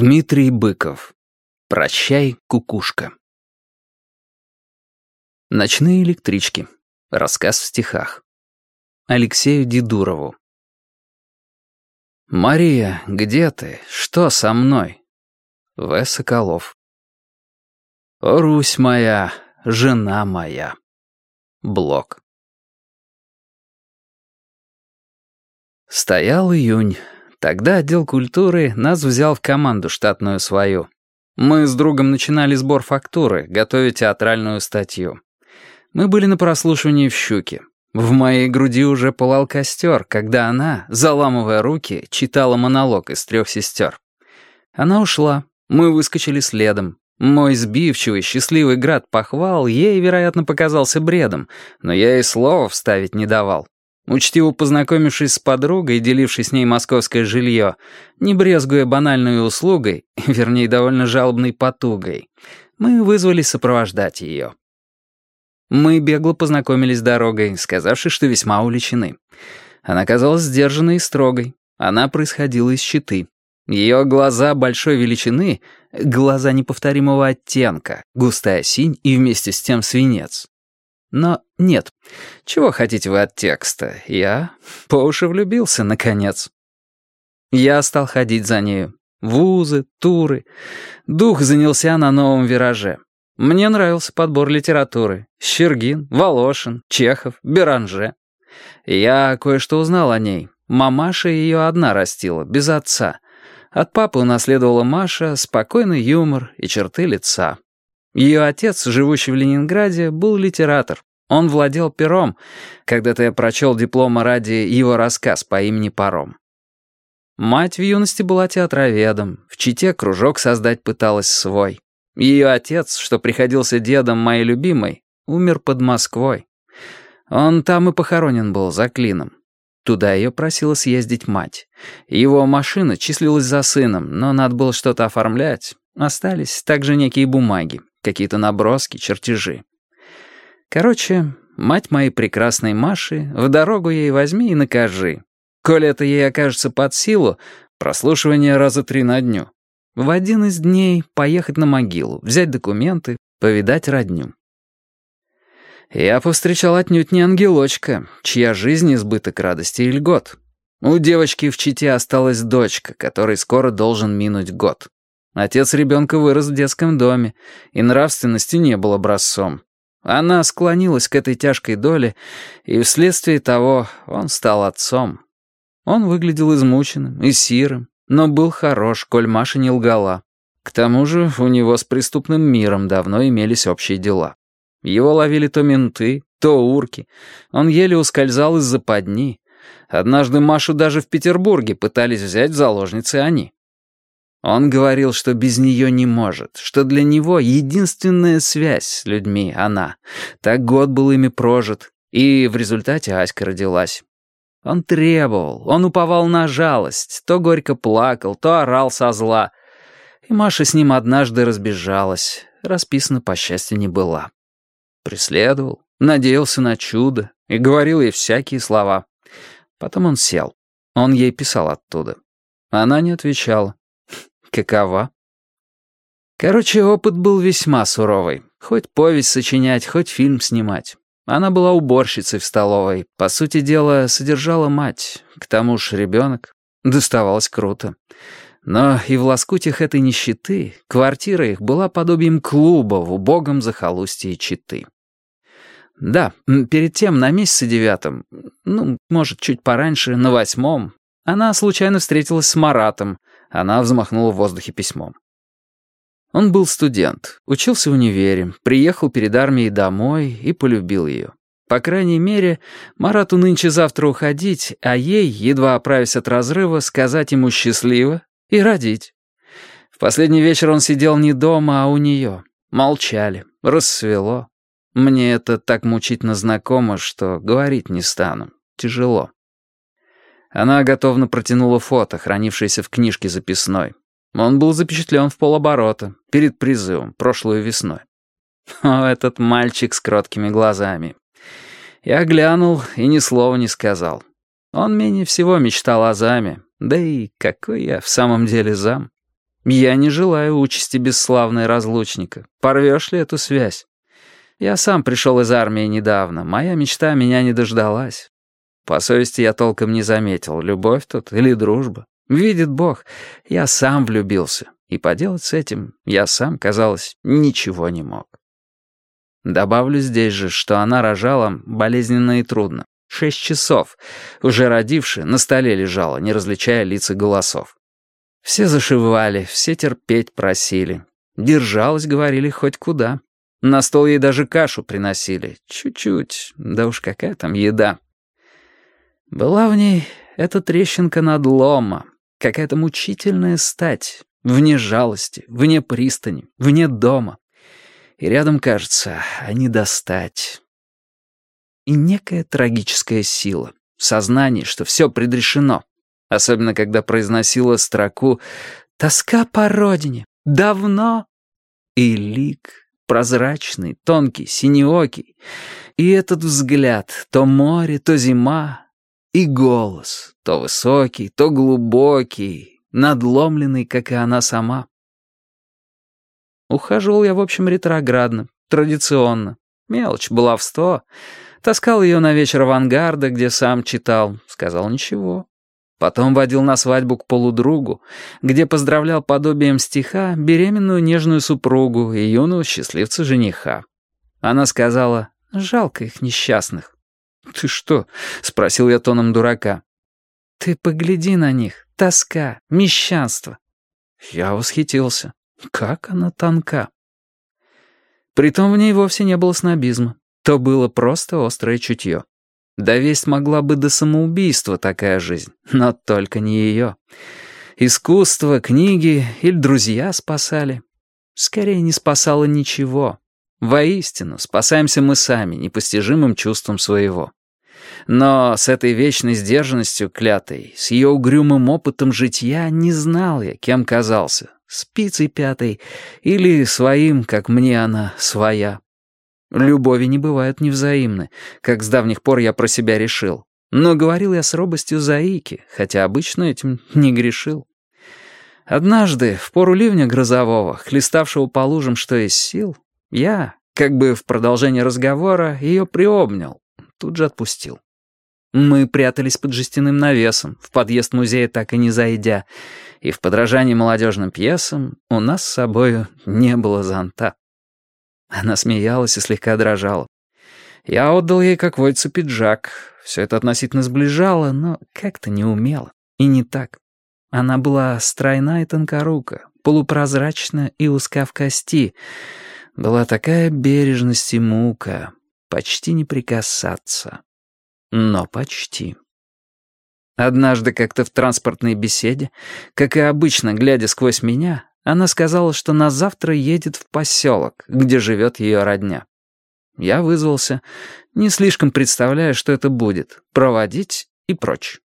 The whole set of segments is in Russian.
Дмитрий Быков. Прощай, кукушка. Ночные электрички. Рассказ в стихах. Алексею Дедурову. «Мария, где ты? Что со мной?» В. Соколов. «О, Русь моя, жена моя». Блок. Стоял июнь. Тогда отдел культуры нас взял в команду штатную свою. Мы с другом начинали сбор фактуры, готовя театральную статью. Мы были на прослушивании в «Щуке». В моей груди уже пылал костер, когда она, заламывая руки, читала монолог из трех сестер. Она ушла. Мы выскочили следом. Мой сбивчивый, счастливый град похвал ей, вероятно, показался бредом, но я ей слова вставить не давал. Учтиво познакомившись с подругой и делившись с ней московское жилье, не брезгуя банальной услугой, вернее, довольно жалобной потугой, мы вызвались сопровождать ее. Мы бегло познакомились с дорогой, сказавши, что весьма увлечены. Она казалась сдержанной и строгой. Она происходила из щиты. Ее глаза большой величины, глаза неповторимого оттенка, густая синь и вместе с тем свинец. Но нет. Чего хотите вы от текста? Я по уши влюбился, наконец. Я стал ходить за нею. Вузы, туры. Дух занялся на новом вираже. Мне нравился подбор литературы. Щергин, Волошин, Чехов, Беранже. Я кое-что узнал о ней. Мамаша ее одна растила, без отца. От папы унаследовала Маша спокойный юмор и черты лица. Ее отец, живущий в Ленинграде, был литератор. Он владел пером. Когда-то я прочел диплома ради его рассказ по имени Паром. Мать в юности была театроведом, в Чите кружок создать пыталась свой. Ее отец, что приходился дедом моей любимой, умер под Москвой. Он там и похоронен был за клином. Туда ее просила съездить мать. Его машина числилась за сыном, но надо было что-то оформлять. Остались также некие бумаги, какие-то наброски, чертежи. Короче, мать моей прекрасной Маши, в дорогу ей возьми и накажи. Коли это ей окажется под силу, прослушивание раза три на дню. В один из дней поехать на могилу, взять документы, повидать родню. Я повстречал отнюдь не ангелочка, чья жизнь избыток радости и льгот. У девочки в Чите осталась дочка, которой скоро должен минуть год. Отец ребенка вырос в детском доме, и нравственности не был образцом. Она склонилась к этой тяжкой доле, и вследствие того он стал отцом. Он выглядел измученным и сирым, но был хорош, коль Маша не лгала. К тому же у него с преступным миром давно имелись общие дела. Его ловили то менты, то урки. Он еле ускользал из-за подни. Однажды Машу даже в Петербурге пытались взять в заложницы они. Он говорил, что без нее не может, что для него единственная связь с людьми — она. Так год был ими прожит, и в результате Аська родилась. Он требовал, он уповал на жалость, то горько плакал, то орал со зла. И Маша с ним однажды разбежалась, расписана, по счастью, не была. Преследовал, надеялся на чудо и говорил ей всякие слова. Потом он сел. Он ей писал оттуда. Она не отвечала. Какова? Короче, опыт был весьма суровый. Хоть повесть сочинять, хоть фильм снимать. Она была уборщицей в столовой. По сути дела, содержала мать. К тому ж ребенок. Доставалось круто. Но и в лоскутях этой нищеты квартира их была подобием клуба в убогом захолустье Читы. Да, перед тем, на месяце девятом, ну, может, чуть пораньше, на восьмом, она случайно встретилась с Маратом, она взмахнула в воздухе письмом. Он был студент, учился в универе, приехал перед армией домой и полюбил ее. По крайней мере, Марату нынче завтра уходить, а ей, едва оправясь от разрыва, сказать ему счастливо и родить. В последний вечер он сидел не дома, а у нее. Молчали, рассвело. Мне это так мучительно знакомо, что говорить не стану. Тяжело. Она готовно протянула фото, хранившееся в книжке записной. Он был запечатлен в полоборота, перед призывом, прошлой весной. О, этот мальчик с кроткими глазами. Я глянул и ни слова не сказал. Он менее всего мечтал о заме, да и какой я в самом деле зам. Я не желаю участи бесславной разлучника. Порвешь ли эту связь? Я сам пришел из армии недавно. Моя мечта меня не дождалась. По совести я толком не заметил, любовь тут или дружба. Видит Бог, я сам влюбился, и поделать с этим я сам, казалось, ничего не мог. Добавлю здесь же, что она рожала болезненно и трудно. Шесть часов. Уже родивши, на столе лежала, не различая лица голосов. Все зашивали, все терпеть просили. Держалась, говорили, хоть куда. На стол ей даже кашу приносили. Чуть-чуть, да уж какая там еда. Была в ней эта трещинка надлома, какая-то мучительная стать, вне жалости, вне пристани, вне дома. И рядом, кажется, а не достать. И некая трагическая сила, сознание, что все предрешено, особенно когда произносила строку «Тоска по родине! Давно!» И лик, прозрачный, тонкий, синеокий, и этот взгляд, то море, то зима, и голос, то высокий, то глубокий, надломленный, как и она сама. Ухаживал я, в общем, ретроградно, традиционно. Мелочь, баловство. Таскал ее на вечер авангарда, где сам читал. Сказал ничего. Потом водил на свадьбу к полудругу, где поздравлял подобием стиха беременную нежную супругу и юного счастливца-жениха. Она сказала, жалко их несчастных. «Ты что?» — спросил я тоном дурака. «Ты погляди на них, тоска, мещанство». Я восхитился. Как она тонка. Притом в ней вовсе не было снобизма. То было просто острое чутье. Довесть могла бы до самоубийства такая жизнь, но только не ее. Искусство, книги или друзья спасали. Скорее, не спасало ничего. Воистину, спасаемся мы сами, непостижимым чувством своего. Но с этой вечной сдержанностью клятой, с ее угрюмым опытом житья не знал я, кем казался. Спицей пятой или своим, как мне она, своя. Любови не бывают невзаимны, как с давних пор я про себя решил. Но говорил я с робостью заики, хотя обычно этим не грешил. Однажды, в пору ливня грозового, хлеставшего по лужам что из сил, я, как бы в продолжение разговора, ее приобнял, тут же отпустил. Мы прятались под жестяным навесом, в подъезд музея так и не зайдя, и в подражании молодежным пьесам у нас с собою не было зонта. Она смеялась и слегка дрожала. Я отдал ей, как водится, пиджак. Все это относительно сближало, но как-то не умело. И не так. Она была стройна и тонкорука, полупрозрачна и узка в кости. Была такая бережность и мука. Почти не прикасаться. Но почти. Однажды как-то в транспортной беседе, как и обычно, глядя сквозь меня, она сказала, что на завтра едет в поселок, где живет ее родня. Я вызвался, не слишком представляя, что это будет, проводить и прочь.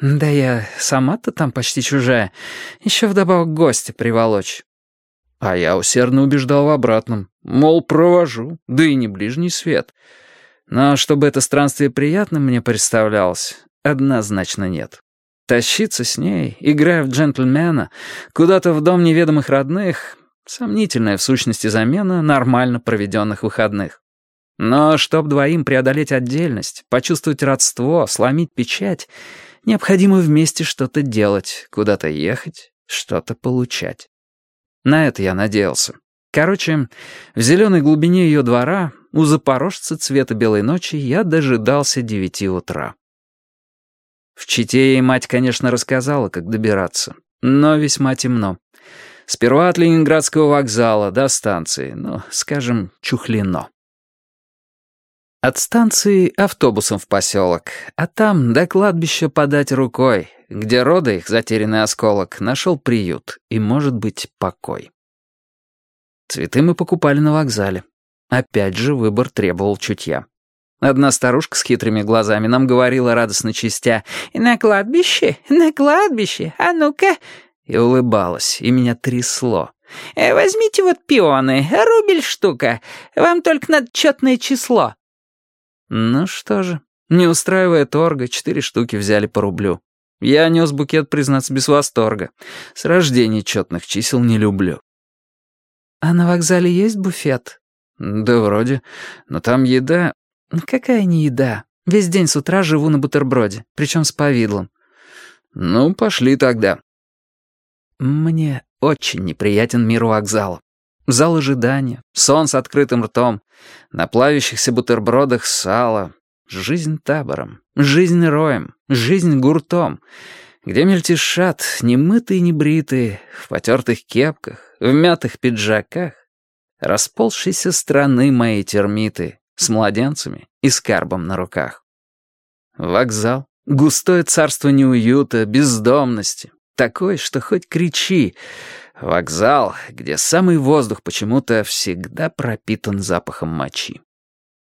Да я сама-то там почти чужая, еще вдобавок гостя приволочь. А я усердно убеждал в обратном, мол, провожу, да и не ближний свет. Но чтобы это странствие приятным мне представлялось, однозначно нет. Тащиться с ней, играя в джентльмена, куда-то в дом неведомых родных — сомнительная в сущности замена нормально проведенных выходных. Но чтоб двоим преодолеть отдельность, почувствовать родство, сломить печать, необходимо вместе что-то делать, куда-то ехать, что-то получать. На это я надеялся. Короче, в зеленой глубине ее двора, у запорожца цвета белой ночи, я дожидался девяти утра. В Чите ей мать, конечно, рассказала, как добираться, но весьма темно. Сперва от Ленинградского вокзала до станции, ну, скажем, Чухлино. От станции автобусом в поселок, а там до кладбища подать рукой, где рода их, затерянный осколок, нашел приют и, может быть, покой. Цветы мы покупали на вокзале. Опять же, выбор требовал чутья. Одна старушка с хитрыми глазами нам говорила радостно чистя «На кладбище, на кладбище, а ну-ка!» И улыбалась, и меня трясло. «Э, «Возьмите вот пионы, рубль штука, вам только надо четное число». Ну что же, не устраивая торга, четыре штуки взяли по рублю. Я нес букет, признаться, без восторга. С рождения четных чисел не люблю. «А на вокзале есть буфет?» «Да вроде. Но там еда...» «Какая не еда? Весь день с утра живу на бутерброде, причем с повидлом». «Ну, пошли тогда». Мне очень неприятен мир вокзала. Зал ожидания, сон с открытым ртом, на плавящихся бутербродах сало, жизнь табором, жизнь роем, жизнь гуртом, где мельтешат немытые небритые, в потертых кепках, в мятых пиджаках, расползшиеся страны моей термиты с младенцами и скарбом на руках. Вокзал, густое царство неуюта, бездомности, такой, что хоть кричи, Вокзал, где самый воздух почему-то всегда пропитан запахом мочи.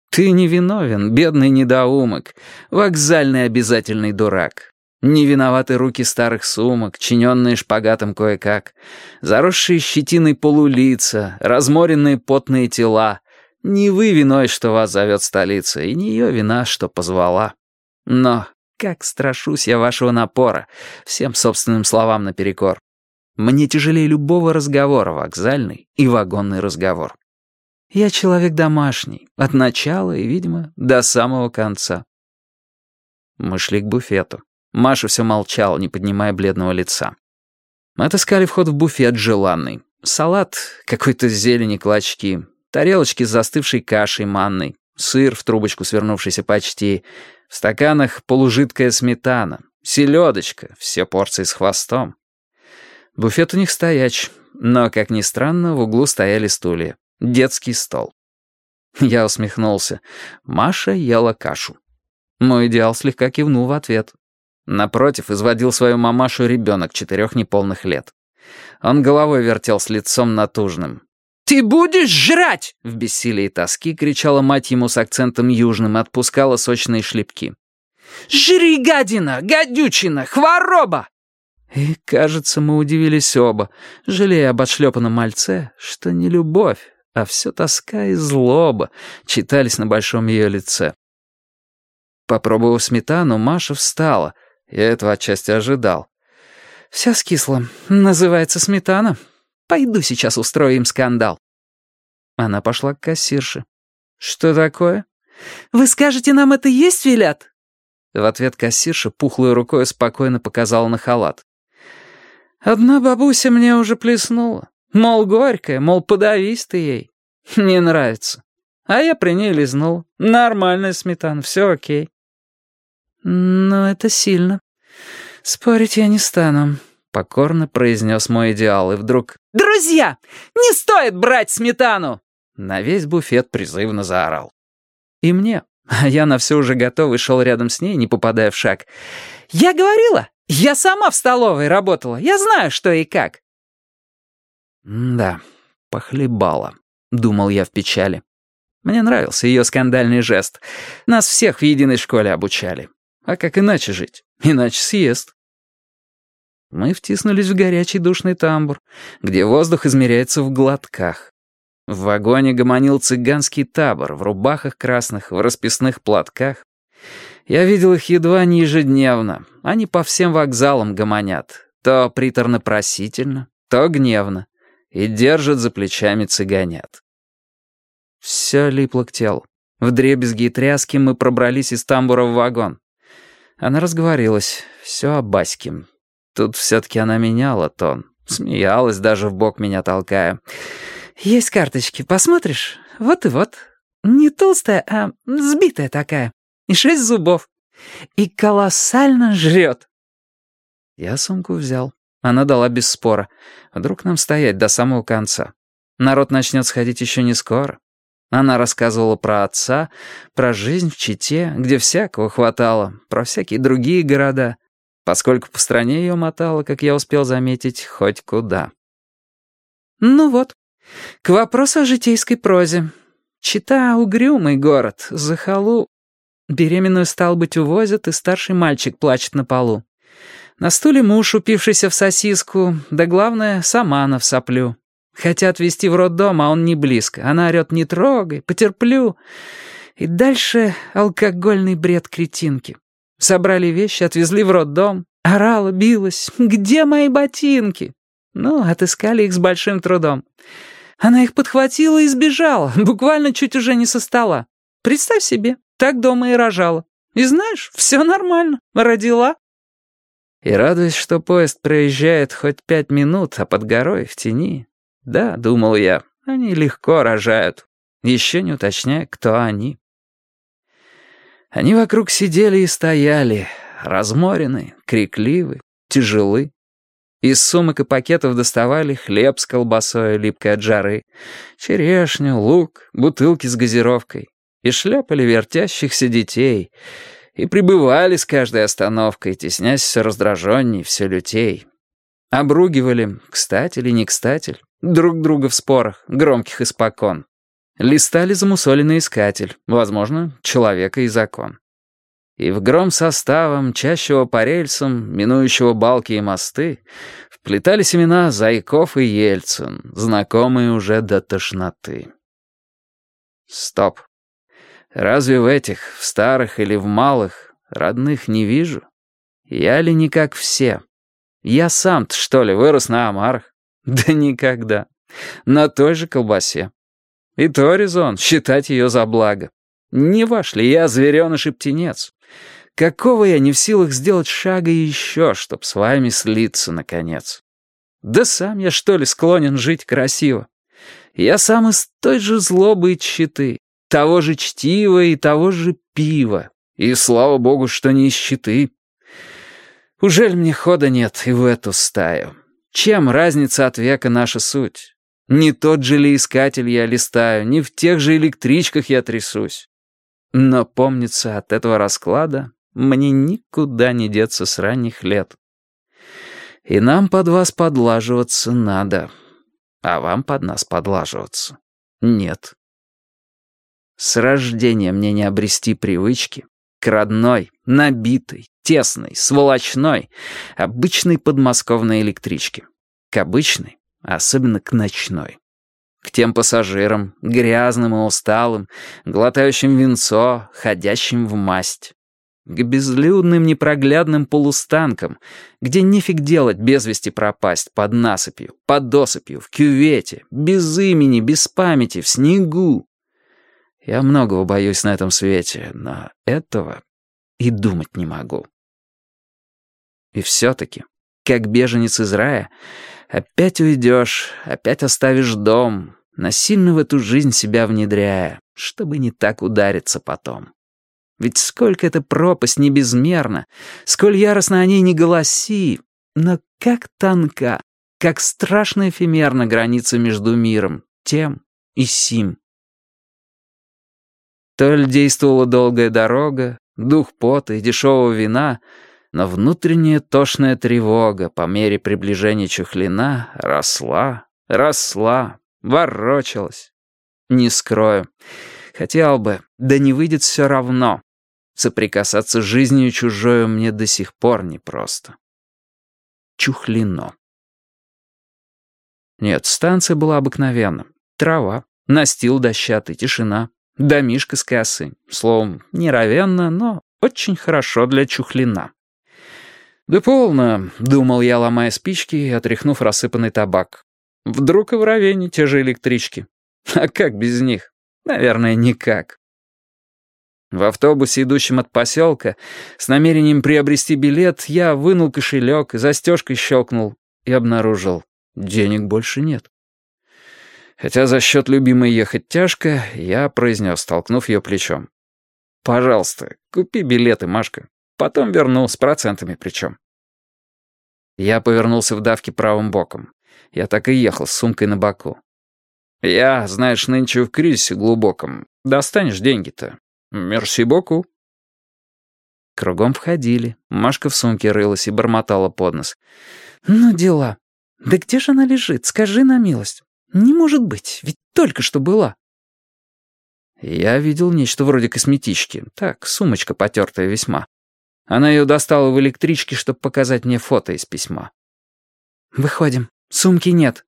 Ты не виновен, бедный недоумок, вокзальный обязательный дурак. Не виноваты руки старых сумок, чиненные шпагатом кое-как, заросшие щетиной полулица, разморенные потные тела. Не вы виной, что вас зовет столица, и не ее вина, что позвала. Но как страшусь я вашего напора, всем собственным словам наперекор. Мне тяжелее любого разговора вокзальный и вагонный разговор. Я человек домашний, от начала и, видимо, до самого конца. Мы шли к буфету. Маша все молчала, не поднимая бледного лица. Мы отыскали вход в буфет желанный. Салат, какой-то зелени клочки, тарелочки с застывшей кашей манной, сыр в трубочку свернувшийся почти, в стаканах полужидкая сметана, селедочка, все порции с хвостом. Буфет у них стояч, но, как ни странно, в углу стояли стулья. Детский стол. Я усмехнулся. Маша ела кашу. Мой идеал слегка кивнул в ответ. Напротив, изводил свою мамашу ребенок четырех неполных лет. Он головой вертел с лицом натужным. «Ты будешь жрать!» — в бессилии тоски кричала мать ему с акцентом южным отпускала сочные шлепки. «Жри, гадина, гадючина, хвороба!» И, кажется, мы удивились оба, жалея об отшлепанном мальце, что не любовь, а все тоска и злоба читались на большом ее лице. Попробовав сметану, Маша встала. Я этого отчасти ожидал. «Вся скисла. Называется сметана. Пойду сейчас устрою им скандал». Она пошла к кассирше. «Что такое?» «Вы скажете, нам это есть велят?» В ответ кассирша пухлой рукой спокойно показала на халат. Одна бабуся мне уже плеснула. Мол, горькая, мол, подавись ты ей. Не нравится. А я при ней лизнул. Нормальная сметана, все окей. Но это сильно. Спорить я не стану, покорно произнес мой идеал, и вдруг... «Друзья, не стоит брать сметану!» На весь буфет призывно заорал. И мне, а я на все уже готовый шел рядом с ней, не попадая в шаг. «Я говорила, я сама в столовой работала. Я знаю, что и как». «Да, похлебала», — думал я в печали. Мне нравился ее скандальный жест. Нас всех в единой школе обучали. А как иначе жить? Иначе съест. Мы втиснулись в горячий душный тамбур, где воздух измеряется в глотках. В вагоне гомонил цыганский табор в рубахах красных, в расписных платках. Я видел их едва не ежедневно. Они по всем вокзалам гомонят. То приторно-просительно, то гневно. И держат за плечами цыганят. Все липло к телу. В дребезги и тряски мы пробрались из тамбура в вагон. Она разговорилась. Все о Баське. Тут все-таки она меняла тон. Смеялась, даже в бок меня толкая. «Есть карточки, посмотришь? Вот и вот. Не толстая, а сбитая такая и шесть зубов. И колоссально жрет. Я сумку взял. Она дала без спора. Вдруг нам стоять до самого конца. Народ начнет сходить еще не скоро. Она рассказывала про отца, про жизнь в Чите, где всякого хватало, про всякие другие города, поскольку по стране ее мотало, как я успел заметить, хоть куда. Ну вот, к вопросу о житейской прозе. Чита — угрюмый город, захолу Беременную, стал быть, увозят, и старший мальчик плачет на полу. На стуле муж, упившийся в сосиску, да главное, сама она в соплю. Хотят везти в роддом, а он не близко. Она орёт «не трогай, потерплю». И дальше алкогольный бред кретинки. Собрали вещи, отвезли в роддом. Орала, билась. «Где мои ботинки?» Ну, отыскали их с большим трудом. Она их подхватила и сбежала, буквально чуть уже не со стола. Представь себе, так дома и рожала. И знаешь, все нормально, родила. И радуясь, что поезд проезжает хоть пять минут, а под горой, в тени. Да, думал я, они легко рожают, еще не уточняя, кто они. Они вокруг сидели и стояли, разморены, крикливы, тяжелы. Из сумок и пакетов доставали хлеб с колбасой, липкой от жары, черешню, лук, бутылки с газировкой и шлепали вертящихся детей, и прибывали с каждой остановкой, теснясь все раздраженней, все лютей. Обругивали, кстати или не кстати, друг друга в спорах, громких испокон. Листали замусоленный искатель, возможно, человека и закон. И в гром состава, мчащего по рельсам, минующего балки и мосты, вплетали семена Зайков и Ельцин, знакомые уже до тошноты. Стоп. Разве в этих, в старых или в малых, родных не вижу? Я ли не как все? Я сам-то, что ли, вырос на омарах? Да никогда. На той же колбасе. И то резон, считать ее за благо. Не ваш ли я звереныш и птенец? Какого я не в силах сделать шага еще, чтоб с вами слиться, наконец? Да сам я, что ли, склонен жить красиво? Я сам из той же злобы и щиты, того же чтива и того же пива. И слава богу, что не из щиты. Ужель мне хода нет и в эту стаю? Чем разница от века наша суть? Не тот же ли искатель я листаю, не в тех же электричках я трясусь. Но, помнится, от этого расклада мне никуда не деться с ранних лет. И нам под вас подлаживаться надо, а вам под нас подлаживаться нет. С рождения мне не обрести привычки к родной, набитой, тесной, сволочной, обычной подмосковной электричке. К обычной, а особенно к ночной. К тем пассажирам, грязным и усталым, глотающим винцо, ходящим в масть. К безлюдным непроглядным полустанкам, где нефиг делать без вести пропасть под насыпью, под досыпью, в кювете, без имени, без памяти, в снегу. Я многого боюсь на этом свете, но этого и думать не могу. И все-таки, как беженец из рая, опять уйдешь, опять оставишь дом, насильно в эту жизнь себя внедряя, чтобы не так удариться потом. Ведь сколько эта пропасть не безмерна, сколь яростно о ней не голоси, но как тонка, как страшно эфемерна граница между миром, тем и сим. То ли действовала долгая дорога, дух пота и дешевого вина, но внутренняя тошная тревога по мере приближения Чухлина росла, росла, ворочалась. Не скрою. Хотел бы, да не выйдет все равно. Соприкасаться с жизнью чужою мне до сих пор непросто. Чухлино. Нет, станция была обыкновенна. Трава, настил дощатый, тишина. Домишка с косы. Словом, неровенно, но очень хорошо для чухлина. «Да полно», — думал я, ломая спички и отряхнув рассыпанный табак. «Вдруг и в Равене те же электрички. А как без них? Наверное, никак». В автобусе, идущем от поселка, с намерением приобрести билет, я вынул кошелек застежкой щелкнул и обнаружил, денег больше нет. Хотя за счет любимой ехать тяжко, я произнес, столкнув ее плечом. «Пожалуйста, купи билеты, Машка. Потом верну, с процентами причем». Я повернулся в давке правым боком. Я так и ехал с сумкой на боку. «Я, знаешь, нынче в кризисе глубоком. Достанешь деньги-то. Мерси боку». Кругом входили. Машка в сумке рылась и бормотала под нос. «Ну, дела. Да где же она лежит? Скажи на милость». «Не может быть, ведь только что была». Я видел нечто вроде косметички. Так, сумочка потертая весьма. Она ее достала в электричке, чтобы показать мне фото из письма. «Выходим. Сумки нет».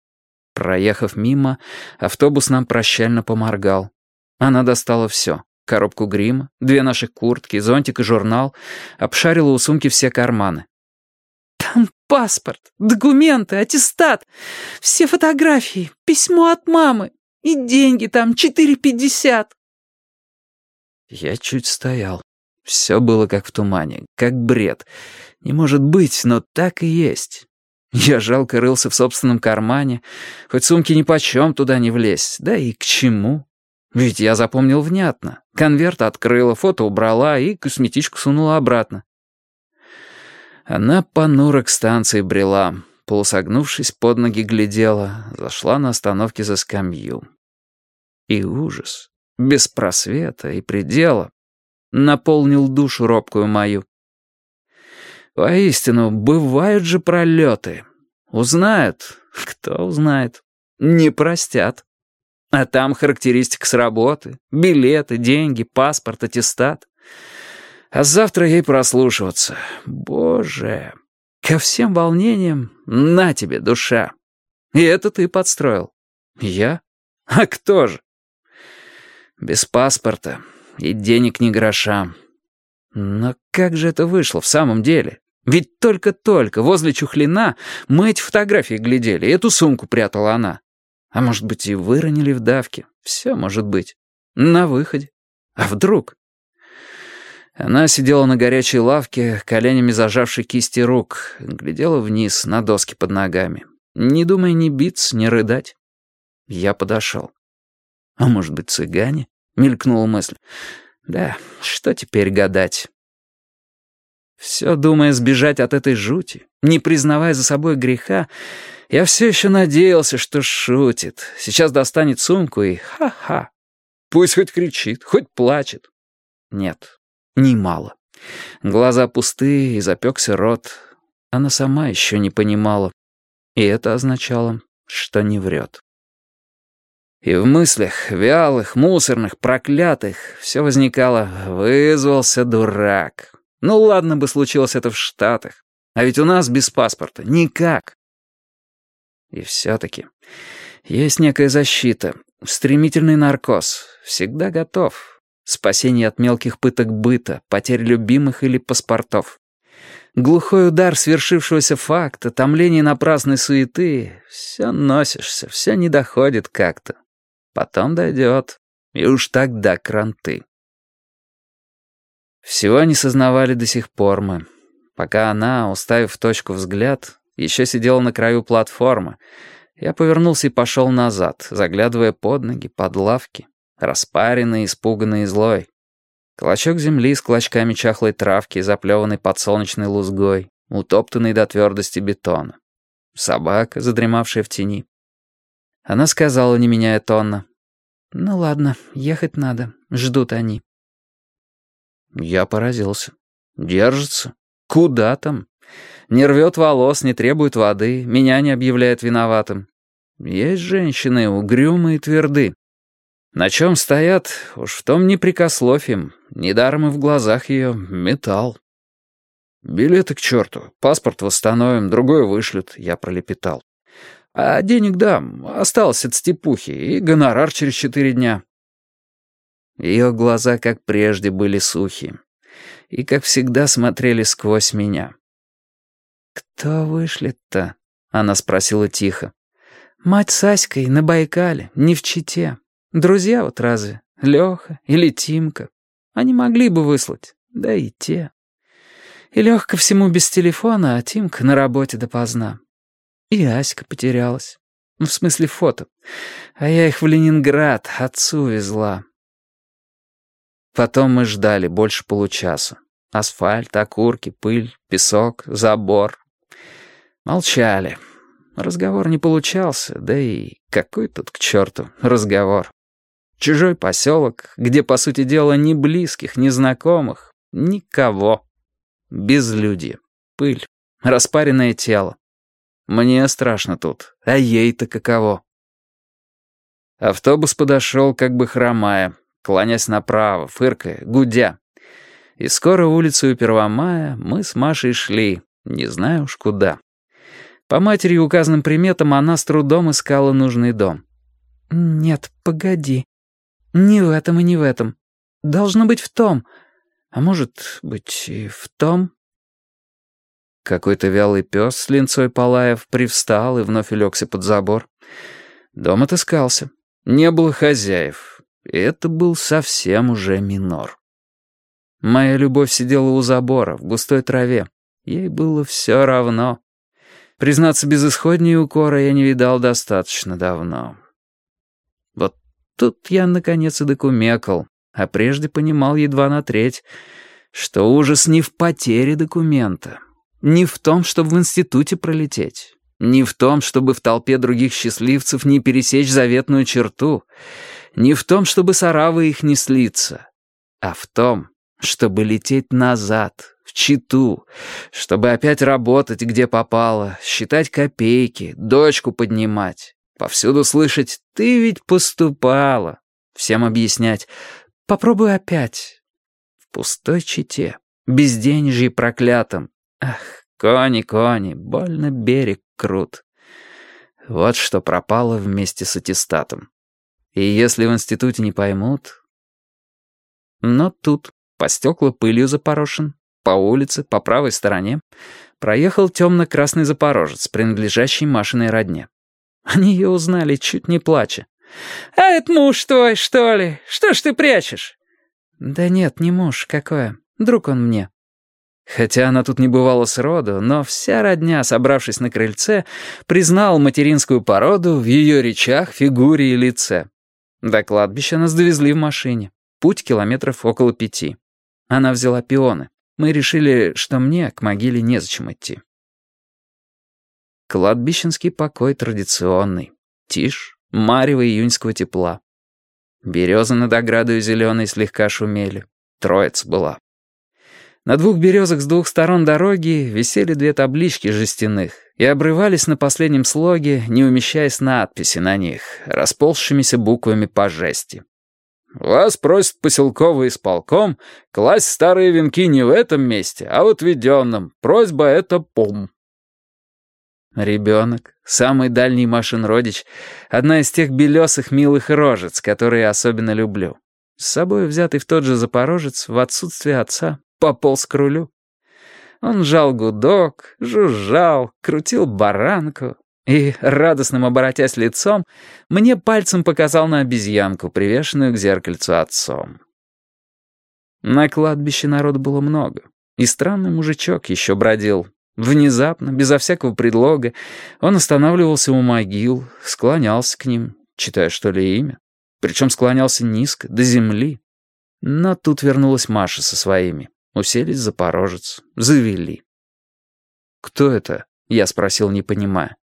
Проехав мимо, автобус нам прощально поморгал. Она достала все. Коробку грима, две наших куртки, зонтик и журнал. Обшарила у сумки все карманы. Паспорт, документы, аттестат, все фотографии, письмо от мамы и деньги там четыре пятьдесят. Я чуть стоял. Все было как в тумане, как бред. Не может быть, но так и есть. Я жалко рылся в собственном кармане, хоть сумки нипочем туда не влезть, да и к чему? Ведь я запомнил внятно. Конверт открыла, фото убрала и косметичку сунула обратно. Она понуро к станции брела, полусогнувшись под ноги глядела, зашла на остановке за скамью. И ужас, без просвета и предела, наполнил душу робкую мою. Воистину, бывают же пролеты. Узнают, кто узнает, не простят. А там характеристика с работы, билеты, деньги, паспорт, аттестат. А завтра ей прослушиваться. Боже, ко всем волнениям на тебе, душа. И это ты подстроил. Я? А кто же? Без паспорта и денег ни гроша. Но как же это вышло в самом деле? Ведь только-только возле Чухлина мы эти фотографии глядели, и эту сумку прятала она. А может быть, и выронили в давке. Все может быть. На выходе. А вдруг? Она сидела на горячей лавке, коленями зажавшей кисти рук, глядела вниз на доски под ногами, не думая ни биться, ни рыдать. Я подошел. А может быть, цыгане? Мелькнула мысль. Да, что теперь гадать? Все думая сбежать от этой жути, не признавая за собой греха, я все еще надеялся, что шутит. Сейчас достанет сумку и ха-ха. Пусть хоть кричит, хоть плачет. Нет, немало. Глаза пустые и запекся рот. Она сама еще не понимала. И это означало, что не врет. И в мыслях, вялых, мусорных, проклятых, все возникало «вызвался дурак». Ну ладно бы случилось это в Штатах. А ведь у нас без паспорта никак. И все-таки есть некая защита, стремительный наркоз, всегда готов. Спасение от мелких пыток быта, потерь любимых или паспортов. Глухой удар свершившегося факта, томление напрасной суеты — все носишься, все не доходит как-то. Потом дойдет, и уж тогда кранты. Всего не сознавали до сих пор мы, пока она, уставив в точку взгляд, еще сидела на краю платформы. Я повернулся и пошел назад, заглядывая под ноги, под лавки, распаренный, испуганный и злой. Клочок земли с клочками чахлой травки, заплеванной под солнечной лузгой, утоптанный до твердости бетона. Собака, задремавшая в тени. Она сказала, не меняя тона. «Ну ладно, ехать надо, ждут они». Я поразился. Держится. Куда там? Не рвет волос, не требует воды, меня не объявляет виноватым. Есть женщины угрюмые и тверды. На чем стоят, уж в том не прикословим. Недаром и в глазах ее металл. «Билеты к черту, паспорт восстановим, другой вышлют», — я пролепетал. «А денег дам, осталось от степухи, и гонорар через четыре дня». Ее глаза, как прежде, были сухи. И, как всегда, смотрели сквозь меня. «Кто вышлет-то?» — она спросила тихо. «Мать с Аськой на Байкале, не в Чите. Друзья вот разве? Леха или Тимка? Они могли бы выслать, да и те. И Леха всему без телефона, а Тимка на работе допоздна. И Аська потерялась. Ну, в смысле фото. А я их в Ленинград отцу везла. Потом мы ждали больше получаса. Асфальт, окурки, пыль, песок, забор, Молчали. Разговор не получался, да и какой тут к черту разговор. Чужой поселок, где, по сути дела, ни близких, ни знакомых, никого. Безлюдье, пыль, распаренное тело. Мне страшно тут, а ей-то каково. Автобус подошел, как бы хромая, клонясь направо, фыркая, гудя. И скоро улицу Первомая мы с Машей шли, не знаю уж куда. По матери указанным приметам она с трудом искала нужный дом. «Нет, погоди. Не в этом и не в этом. Должно быть в том. А может быть и в том». Какой-то вялый пес с линцой Палаев привстал и вновь улегся под забор. Дом отыскался. Не было хозяев. И это был совсем уже минор. Моя любовь сидела у забора, в густой траве. Ей было все равно. Признаться, безысходнее укора я не видал достаточно давно. Тут я, наконец, и докумекал, а прежде понимал едва на треть, что ужас не в потере документа, не в том, чтобы в институте пролететь, не в том, чтобы в толпе других счастливцев не пересечь заветную черту, не в том, чтобы саравы их не слиться, а в том, чтобы лететь назад, в Читу, чтобы опять работать, где попало, считать копейки, дочку поднимать, повсюду слышать «ты ведь поступала», всем объяснять «попробуй опять». В пустой Чите, безденежье проклятом. Ах, кони, кони, больно берег крут. Вот что пропало вместе с аттестатом. И если в институте не поймут... Но тут по стекла пылью запорошен, по улице, по правой стороне, проехал темно-красный запорожец, принадлежащий Машиной родне. Они ее узнали, чуть не плача. «А это муж твой, что ли? Что ж ты прячешь?» «Да нет, не муж, какое. Друг он мне». Хотя она тут не бывала сроду, но вся родня, собравшись на крыльце, признал материнскую породу в ее речах, фигуре и лице. До кладбища нас довезли в машине. Путь километров около пяти. Она взяла пионы. Мы решили, что мне к могиле незачем идти. Кладбищенский покой традиционный. Тишь, марево июньского тепла. Березы над оградой зеленой слегка шумели. Троица была. На двух березах с двух сторон дороги висели две таблички жестяных и обрывались на последнем слоге, не умещаясь надписи на них, расползшимися буквами по жести. Вас просит поселковый исполком класть старые венки не в этом месте, а в отведенном. Просьба это пом. Ребенок, самый дальний Машин родич, одна из тех белесых милых рожец, которые особенно люблю. С собой взятый в тот же запорожец, в отсутствие отца, пополз к рулю. Он жал гудок, жужжал, крутил баранку, и, радостным оборотясь лицом, мне пальцем показал на обезьянку, привешенную к зеркальцу отцом. На кладбище народу было много, и странный мужичок еще бродил. Внезапно, безо всякого предлога, он останавливался у могил, склонялся к ним, читая что ли имя. Причем склонялся низко, до земли. Но тут вернулась Маша со своими. Уселись запорожец, завели. «Кто это?» — я спросил, не понимая.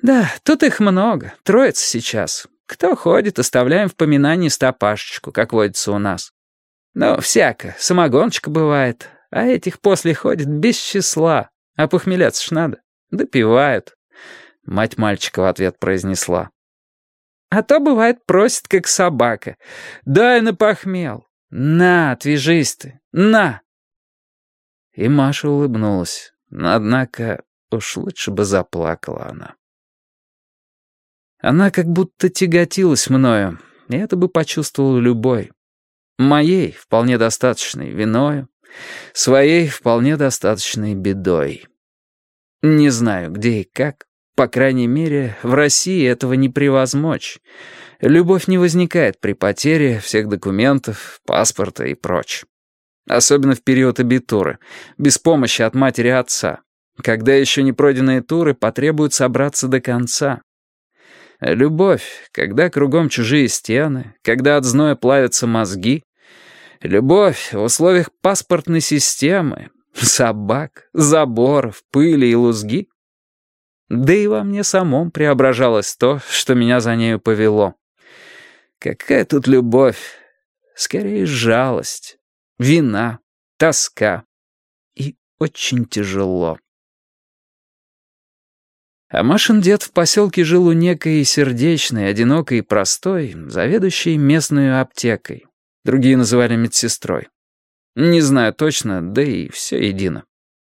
«Да, тут их много, троица сейчас. Кто ходит, оставляем в поминании стопашечку, как водится у нас. Но всяко, самогоночка бывает, а этих после ходит без числа. А похмеляться ж надо. Допивают». Мать мальчика в ответ произнесла. «А то, бывает, просит, как собака. Дай на похмел. На, отвяжись ты, на!» И Маша улыбнулась. Однако, уж лучше бы заплакала она. Она как будто тяготилась мною, и это бы почувствовал любой. Моей вполне достаточной виною, своей вполне достаточной бедой. Не знаю, где и как, по крайней мере, в России этого не превозмочь. Любовь не возникает при потере всех документов, паспорта и прочь. Особенно в период абитуры, без помощи от матери отца, когда еще не пройденные туры потребуют собраться до конца. Любовь, когда кругом чужие стены, когда от зноя плавятся мозги. Любовь в условиях паспортной системы, собак, заборов, пыли и лузги. Да и во мне самом преображалось то, что меня за нею повело. Какая тут любовь? Скорее, жалость, вина, тоска. И очень тяжело. А Машин дед в поселке жил у некой сердечной, одинокой и простой, заведующей местной аптекой. Другие называли медсестрой. Не знаю точно, да и все едино.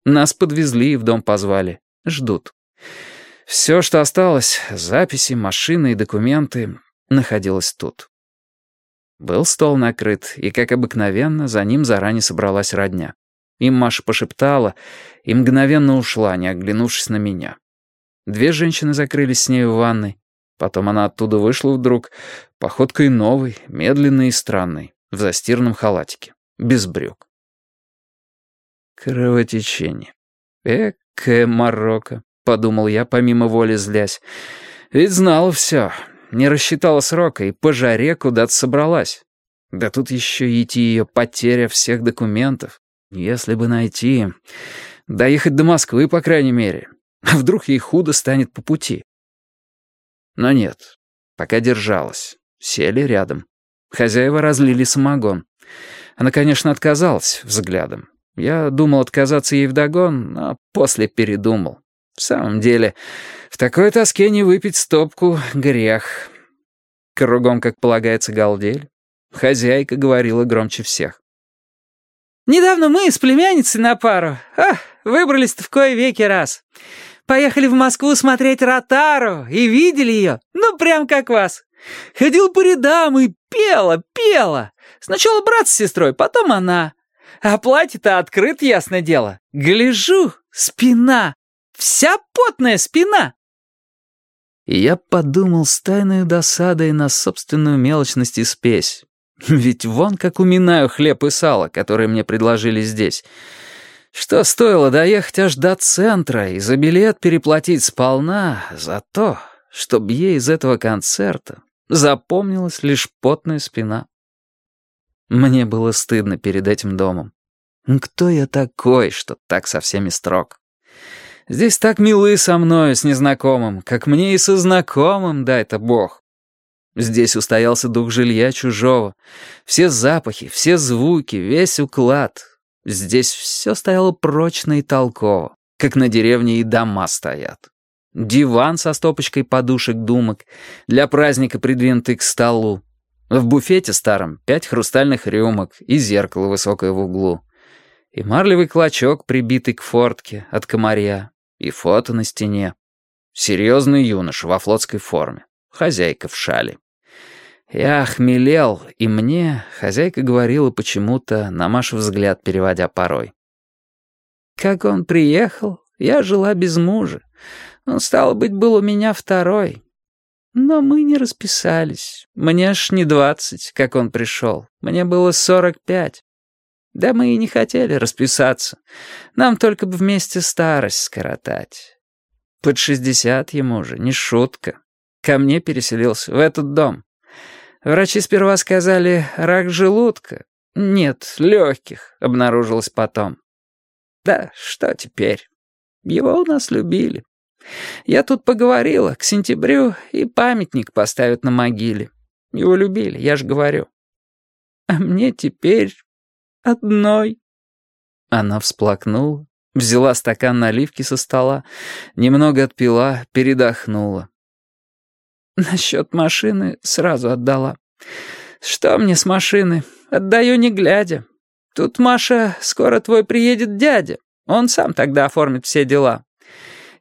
Нас подвезли и в дом позвали. Ждут. Все, что осталось, записи, машины и документы, находилось тут. Был стол накрыт, и, как обыкновенно, за ним заранее собралась родня. Им Маша пошептала и мгновенно ушла, не оглянувшись на меня. Две женщины закрылись с ней в ванной. Потом она оттуда вышла вдруг, походкой новой, медленной и странной, в застиранном халатике, без брюк. Кровотечение. Экая Марокко, подумал я, помимо воли злясь. Ведь знала все, не рассчитала срока и по жаре куда-то собралась. Да тут еще идти ее потеря всех документов. Если бы найти... Доехать до Москвы, по крайней мере. А вдруг ей худо станет по пути? Но нет, пока держалась. Сели рядом. Хозяева разлили самогон. Она, конечно, отказалась взглядом. Я думал отказаться ей вдогон, но после передумал. В самом деле, в такой тоске не выпить стопку — грех. Кругом, как полагается, галдель. Хозяйка говорила громче всех. «Недавно мы с племянницей на пару. А, выбрались-то в кое веки раз. Поехали в Москву смотреть Ротару и видели ее, ну, прям как вас. Ходил по рядам и пела, пела. Сначала брат с сестрой, потом она. А платье-то открыт, ясное дело. Гляжу, спина. Вся потная спина. И я подумал с тайной досадой на собственную мелочность и спесь. Ведь вон как уминаю хлеб и сало, которые мне предложили здесь. Что стоило доехать аж до центра и за билет переплатить сполна за то, чтобы ей из этого концерта запомнилась лишь потная спина. Мне было стыдно перед этим домом. Кто я такой, что так со всеми строг? Здесь так милы со мною, с незнакомым, как мне и со знакомым, дай-то бог. Здесь устоялся дух жилья чужого. Все запахи, все звуки, весь уклад. Здесь все стояло прочно и толково, как на деревне и дома стоят. Диван со стопочкой подушек-думок, для праздника придвинутый к столу. В буфете старом пять хрустальных рюмок и зеркало высокое в углу. И марлевый клочок, прибитый к фортке от комаря, и фото на стене. Серьезный юноша во флотской форме, хозяйка в шале. Я охмелел, и мне хозяйка говорила почему-то, на Машу взгляд переводя порой. Как он приехал, я жила без мужа. Он, стало быть, был у меня второй. Но мы не расписались. Мне аж не двадцать, как он пришел. Мне было сорок пять. Да мы и не хотели расписаться. Нам только бы вместе старость скоротать. Под шестьдесят ему же, не шутка. Ко мне переселился, в этот дом. Врачи сперва сказали «рак желудка». Нет, легких, обнаружилось потом. Да, что теперь? Его у нас любили. Я тут поговорила, к сентябрю и памятник поставят на могиле. Его любили, я же говорю. А мне теперь одной. Она всплакнула, взяла стакан наливки со стола, немного отпила, передохнула. Насчет машины сразу отдала. Что мне с машины? Отдаю не глядя. Тут, Маша, скоро твой приедет дядя. Он сам тогда оформит все дела.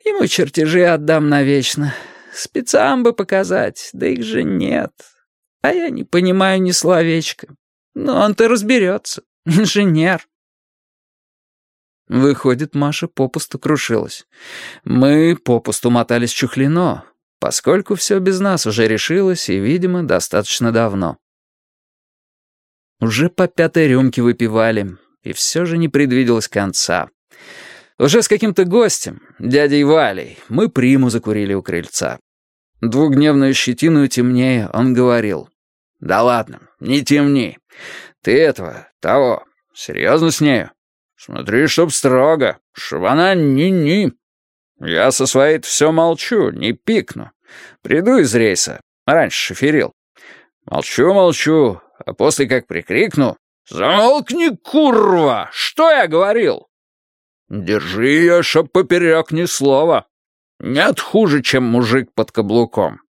Ему чертежи отдам навечно. Спецам бы показать, да их же нет. А я не понимаю ни словечка. Но он-то разберется. Инженер. Выходит, Маша попусту крушилась. Мы попусту мотались чухлино, поскольку все без нас уже решилось и, видимо, достаточно давно. Уже по пятой рюмке выпивали, и все же не предвиделось конца. Уже с каким-то гостем, дядей Валей, мы приму закурили у крыльца. Двухдневную щетину темнее он говорил. «Да ладно, не темни. Ты этого, того, серьезно с нею? Смотри, чтоб строго, чтоб она ни-ни. Я со своей все молчу, не пикну. Приду из рейса, раньше шоферил. Молчу-молчу, а после как прикрикну «Замолкни, курва! Что я говорил?» Держи ее, чтоб поперек ни слова. Нет хуже, чем мужик под каблуком.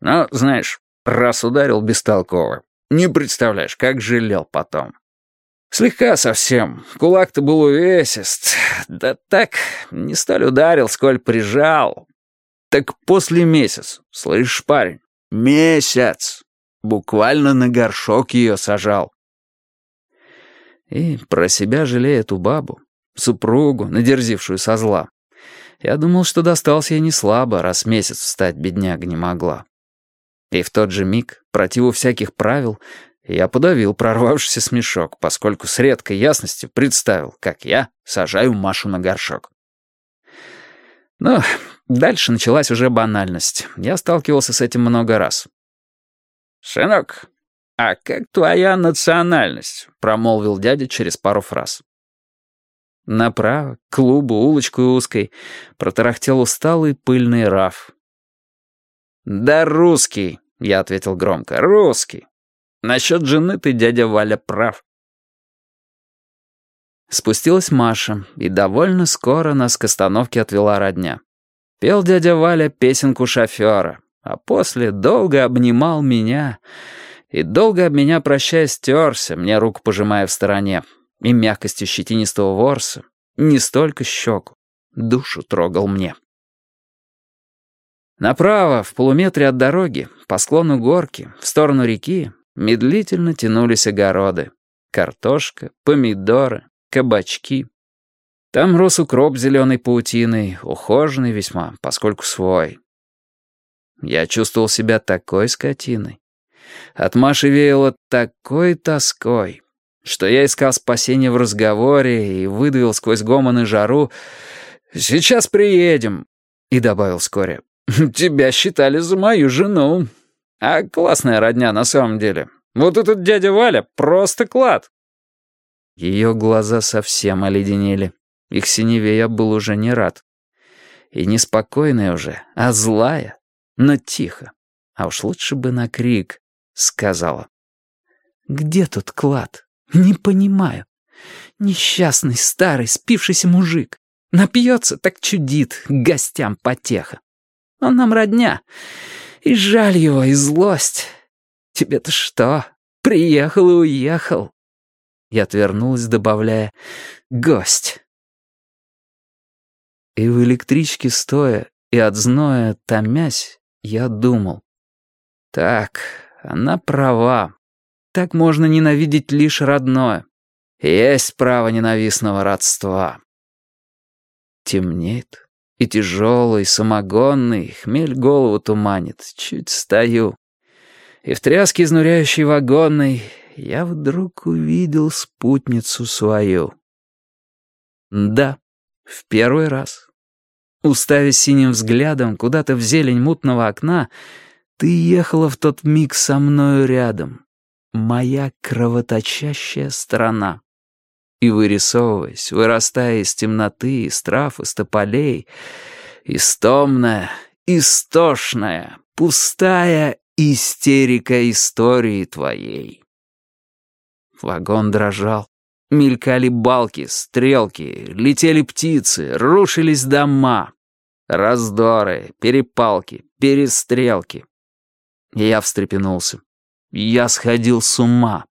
Ну, знаешь, раз ударил бестолково, не представляешь, как жалел потом. Слегка совсем, кулак-то был увесист. Да так, не столь ударил, сколь прижал. Так после месяца, слышишь, парень, месяц. Буквально на горшок ее сажал. И про себя жалея эту бабу, супругу, надерзившую со зла. Я думал, что достался ей не слабо, раз месяц встать бедняга не могла. И в тот же миг, противу всяких правил, я подавил прорвавшийся смешок, поскольку с редкой ясностью представил, как я сажаю Машу на горшок. Но дальше началась уже банальность. Я сталкивался с этим много раз. «Сынок, а как твоя национальность?» — промолвил дядя через пару фраз. Направо, к клубу, улочку узкой, протарахтел усталый пыльный раф. «Да русский», — я ответил громко, — «русский. Насчет жены ты, дядя Валя, прав». Спустилась Маша, и довольно скоро нас к остановке отвела родня. Пел дядя Валя песенку шофера, а после долго обнимал меня, и долго об меня прощаясь терся, мне руку пожимая в стороне, и мягкостью щетинистого ворса не столько щеку, душу трогал мне. Направо, в полуметре от дороги, по склону горки, в сторону реки, медлительно тянулись огороды. Картошка, помидоры, кабачки. Там рос укроп зеленой паутиной, ухоженный весьма, поскольку свой. Я чувствовал себя такой скотиной. От Маши веяло такой тоской, что я искал спасения в разговоре и выдавил сквозь гомон и жару «Сейчас приедем», и добавил вскоре «Тебя считали за мою жену. А классная родня на самом деле. Вот этот дядя Валя просто клад». Ее глаза совсем оледенели. Их синеве я был уже не рад. И не спокойная уже, а злая, но тихо. А уж лучше бы на крик сказала. «Где тут клад?» Не понимаю. Несчастный, старый, спившийся мужик. Напьется, так чудит, гостям потеха. Он нам родня. И жаль его, и злость. Тебе-то что? Приехал и уехал. Я отвернулась, добавляя «гость». И в электричке стоя, и от зноя томясь, я думал. Так, она права. Так можно ненавидеть лишь родное. Есть право ненавистного родства. Темнеет, и тяжелый, самогонный, хмель голову туманит. Чуть стою. И в тряске изнуряющей вагонной я вдруг увидел спутницу свою. Да, в первый раз. Уставясь синим взглядом куда-то в зелень мутного окна, ты ехала в тот миг со мною рядом, моя кровоточащая страна. И вырисовываясь, вырастая из темноты, из трав, из тополей, истомная, истошная, пустая истерика истории твоей. Вагон дрожал. Мелькали балки, стрелки, летели птицы, рушились дома. Раздоры, перепалки, перестрелки. Я встрепенулся. Я сходил с ума.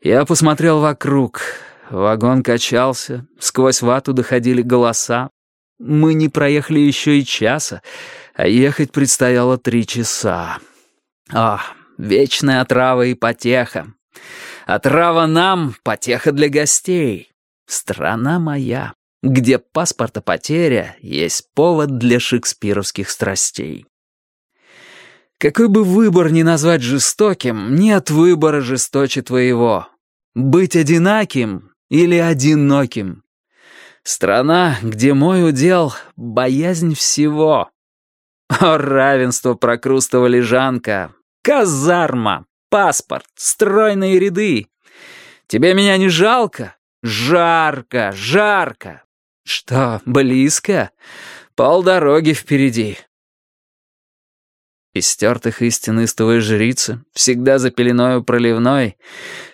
Я посмотрел вокруг. Вагон качался, сквозь вату доходили голоса. Мы не проехали еще и часа, а ехать предстояло три часа. О, вечная отрава и потеха. Отрава нам, потеха для гостей. Страна моя, где паспорта потеря есть повод для шекспировских страстей. Какой бы выбор ни назвать жестоким, нет выбора жесточе твоего. Быть одинаким или одиноким. Страна, где мой удел — боязнь всего. О, равенство прокрустого лежанка, казарма, паспорт, стройные ряды. Тебе меня не жалко? Жарко, жарко. Что, близко? Полдороги впереди. Из стертых истин истовой жрицы, всегда за пеленою проливной,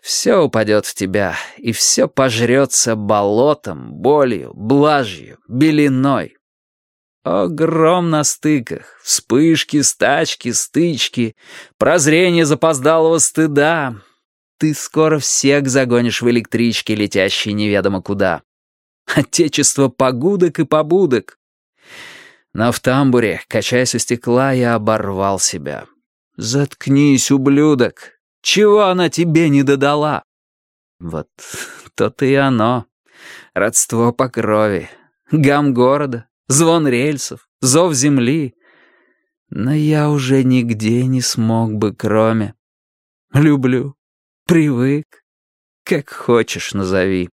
все упадет в тебя, и все пожрется болотом, болью, блажью, белиной. О, на стыках, вспышки, стачки, стычки, прозрение запоздалого стыда. Ты скоро всех загонишь в электричке, летящие неведомо куда. Отечество погудок и побудок, но в тамбуре, качаясь у стекла, я оборвал себя. «Заткнись, ублюдок! Чего она тебе не додала?» Вот То-то и оно. Родство по крови. Гам города, звон рельсов, зов земли. Но я уже нигде не смог бы, кроме... Люблю, привык, как хочешь назови.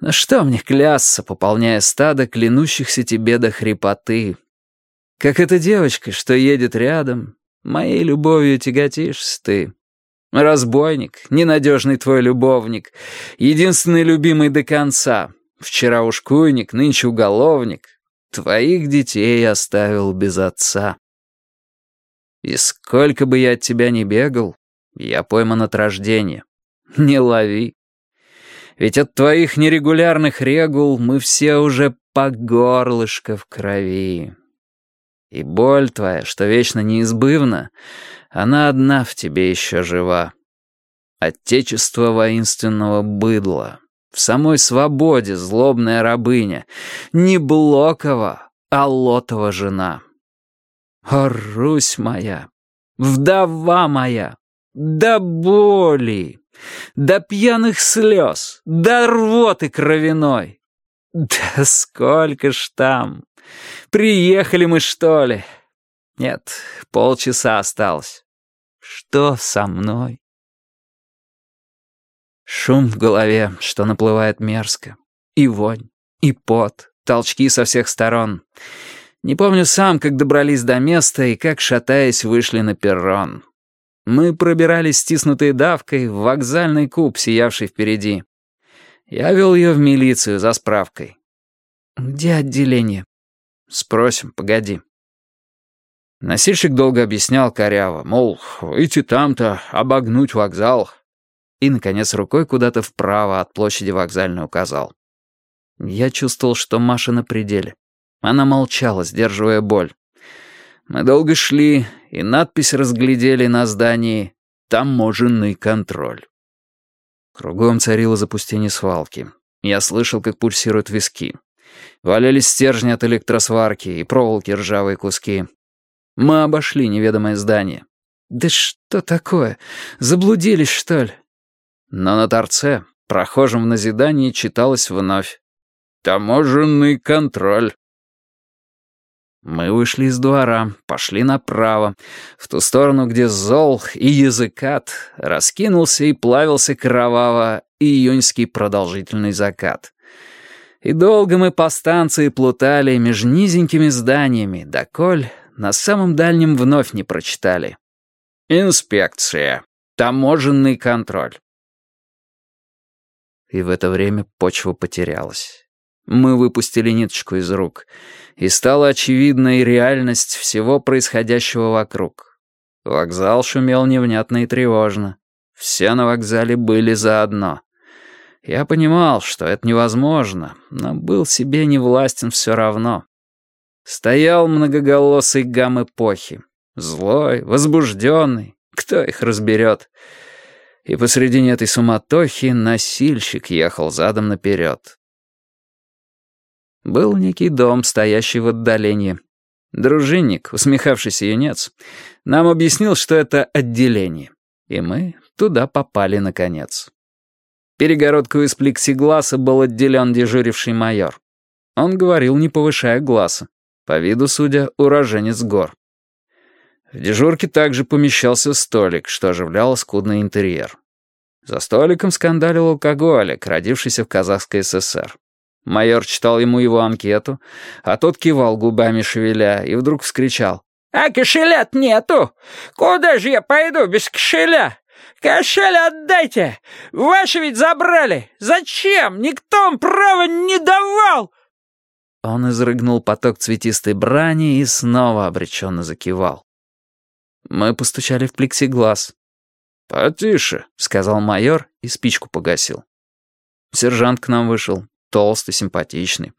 Но что мне клясться, пополняя стадо клянущихся тебе до хрипоты? Как эта девочка, что едет рядом, моей любовью тяготишься ты. Разбойник, ненадежный твой любовник, единственный любимый до конца. Вчера ушкуйник, нынче уголовник. Твоих детей оставил без отца. И сколько бы я от тебя ни бегал, я пойман от рождения. Не лови. Ведь от твоих нерегулярных регул мы все уже по горлышко в крови. И боль твоя, что вечно неизбывна, она одна в тебе еще жива. Отечество воинственного быдла. В самой свободе злобная рабыня. Не Блокова, а Лотова жена. О, Русь моя, вдова моя, до боли, до пьяных слез, до рвоты кровяной. Да сколько ж там! Приехали мы, что ли? Нет, полчаса осталось. Что со мной? Шум в голове, что наплывает мерзко. И вонь, и пот, толчки со всех сторон. Не помню сам, как добрались до места и как, шатаясь, вышли на перрон. Мы пробирались стиснутой давкой в вокзальный куб, сиявший впереди. Я вел ее в милицию за справкой. «Где отделение?» «Спросим, погоди». Носильщик долго объяснял коряво, мол, идти там-то, обогнуть вокзал. И, наконец, рукой куда-то вправо от площади вокзальной указал. Я чувствовал, что Маша на пределе. Она молчала, сдерживая боль. Мы долго шли, и надпись разглядели на здании «Таможенный контроль». Кругом царило запустение свалки. Я слышал, как пульсируют виски. Валялись стержни от электросварки и проволоки ржавые куски. Мы обошли неведомое здание. «Да что такое? Заблудились, что ли?» Но на торце, прохожим в назидании, читалось вновь. «Таможенный контроль». Мы вышли из двора, пошли направо, в ту сторону, где зол и языкат раскинулся и плавился кроваво июньский продолжительный закат. И долго мы по станции плутали между низенькими зданиями, доколь на самом дальнем вновь не прочитали. «Инспекция. Таможенный контроль». И в это время почва потерялась. Мы выпустили ниточку из рук, и стала очевидной реальность всего происходящего вокруг. Вокзал шумел невнятно и тревожно. Все на вокзале были заодно. Я понимал, что это невозможно, но был себе не властен все равно. Стоял многоголосый гам эпохи. Злой, возбужденный, кто их разберет. И посредине этой суматохи носильщик ехал задом наперед. Был некий дом, стоящий в отдалении. Дружинник, усмехавшийся юнец, нам объяснил, что это отделение. И мы туда попали наконец. Перегородку из плексигласа был отделен дежуривший майор. Он говорил, не повышая глаза. По виду, судя, уроженец гор. В дежурке также помещался столик, что оживляло скудный интерьер. За столиком скандалил алкоголик, родившийся в Казахской ССР. Майор читал ему его анкету, а тот кивал губами шевеля и вдруг вскричал. «А кошелят нету! Куда же я пойду без кошеля? Кошель отдайте! Ваши ведь забрали! Зачем? Никто вам права не давал!» Он изрыгнул поток цветистой брани и снова обреченно закивал. Мы постучали в плексиглаз. «Потише», — сказал майор и спичку погасил. Сержант к нам вышел, толстый, симпатичный,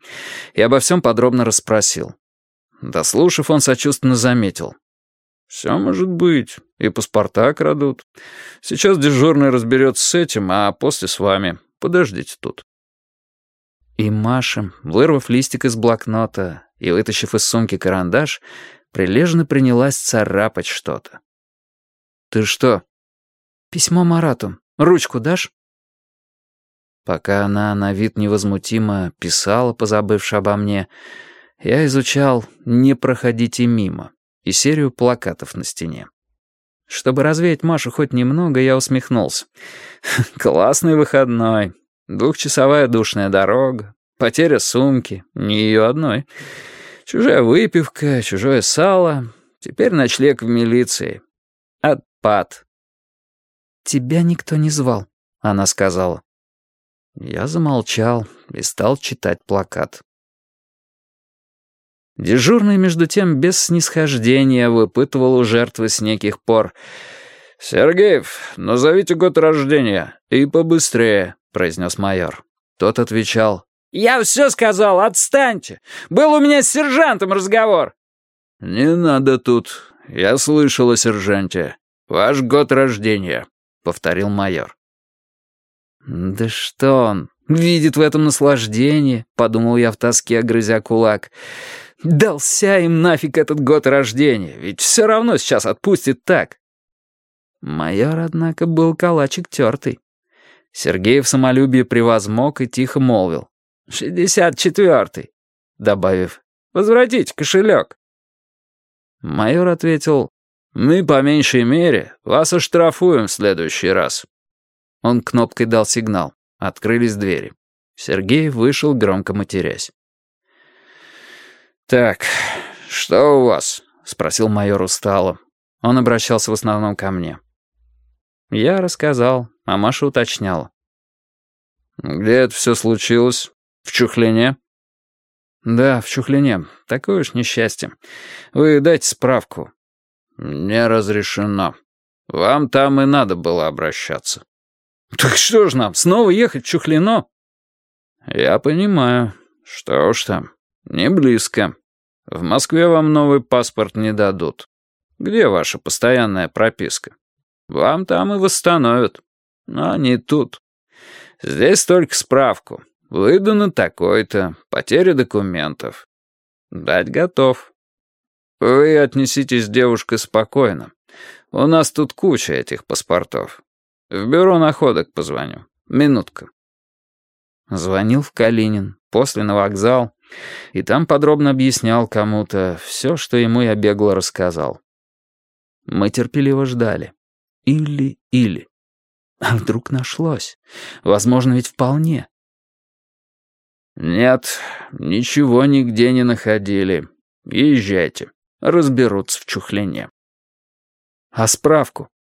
и обо всем подробно расспросил. Дослушав, он сочувственно заметил. «Все может быть. И паспорта крадут. Сейчас дежурный разберется с этим, а после с вами. Подождите тут». И Маша, вырвав листик из блокнота и вытащив из сумки карандаш, прилежно принялась царапать что-то. «Ты что?» «Письмо Марату. Ручку дашь?» Пока она на вид невозмутимо писала, позабывши обо мне, я изучал «Не проходите мимо» и серию плакатов на стене. Чтобы развеять Машу хоть немного, я усмехнулся. «Классный выходной. Двухчасовая душная дорога, потеря сумки, не ее одной. Чужая выпивка, чужое сало. Теперь ночлег в милиции. Отпад». «Тебя никто не звал», — она сказала. Я замолчал и стал читать плакат. Дежурный, между тем, без снисхождения выпытывал у жертвы с неких пор. «Сергеев, назовите год рождения, и побыстрее», — произнес майор. Тот отвечал. «Я все сказал, отстаньте! Был у меня с сержантом разговор!» «Не надо тут. Я слышал о сержанте. Ваш год рождения», — повторил майор. «Да что он, видит в этом наслаждение», — подумал я в тоске, грызя кулак. «Дался им нафиг этот год рождения, ведь все равно сейчас отпустит так». Майор, однако, был калачик тертый. Сергей в самолюбие превозмог и тихо молвил. «Шестьдесят четвертый», добавив «Возвратите кошелек». Майор ответил «Мы, по меньшей мере, вас оштрафуем в следующий раз». Он кнопкой дал сигнал. Открылись двери. Сергей вышел, громко матерясь. «Так, что у вас?» — спросил майор устало. Он обращался в основном ко мне. Я рассказал, а Маша уточняла. «Где это все случилось? В Чухлине?» «Да, в Чухлине. Такое уж несчастье. Вы дайте справку». «Не разрешено. Вам там и надо было обращаться». «Так что ж нам, снова ехать в Чухлино?» «Я понимаю. Что ж там, не близко. В Москве вам новый паспорт не дадут. Где ваша постоянная прописка? Вам там и восстановят. Но не тут. Здесь только справку. Выдано такой-то, потеря документов. Дать готов. Вы отнеситесь, девушка, спокойно. У нас тут куча этих паспортов. В бюро находок позвоню. Минутка. Звонил в Калинин, после на вокзал, и там подробно объяснял кому-то все, что ему я бегло рассказал. Мы терпеливо ждали. Или-или. А вдруг нашлось? Возможно, ведь вполне. «Нет, ничего нигде не находили. Езжайте. Разберутся в чухляне». «А справку?»